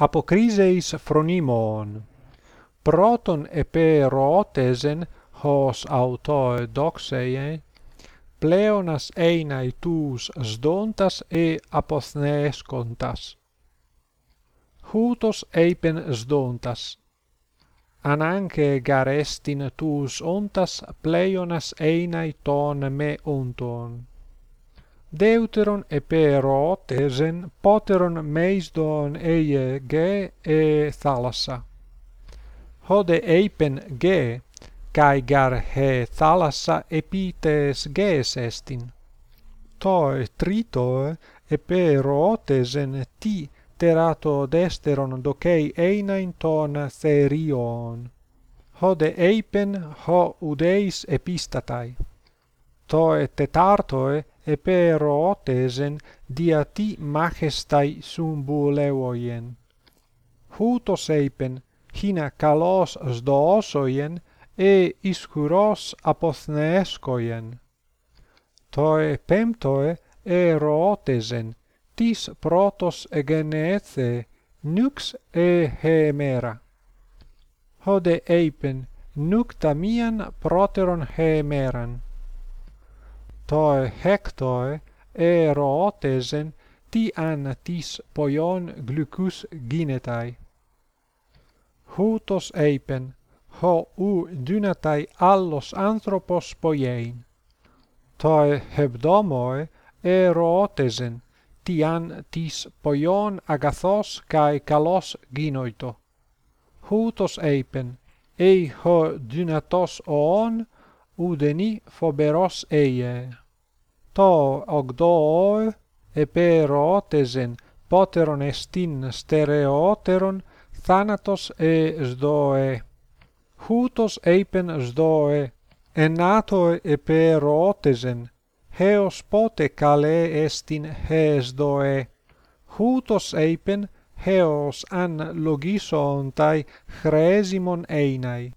apokriseis phronimon. Proton eperotesen hos autoe doxeie, pleonas einai tous sdontas e apothnees contas. Hutos eipen sdontas. Ananche garestin tous ontas pleonas einai ton me onton deuteron epero tesen poteron meisdon eie ge e thalassa hode eipen ge kai gar he thalassa epites ges estin. To trito epero tesen ti terato desteron docei einain ton therion. Hode eipen ho udeis epistatai. To tetartoe επέρο τέζεν δια τι μάχεσται συμβουλεύοιν. Ούτως είπεν, χίνα καλός σδώσοιν, ε ισχυρός αποθνέσκοιν. Τοε πέμπτοε tis protos egenethe, nux e hemera. Hode eipen, nuc tamian proteron hemeran toi hectoi erotesen ti an tis poion glucus ginetai. Houtos eipen, ho u dynatai allos anthropos poiein. Toi hebdomoi erotesen ti an tis poion agathos kai kalos ginoito. Houtos eipen, ei ho dynatos oon udeni phoberos eie. To ogdooi eperotesen poteron estin stereoteron thanatos e sdoe. Houtos eipen sdoe, enatoe eperotesen, heos pote kale estin hesdoe. Houtos eipen heos an logisontai chresimon einai.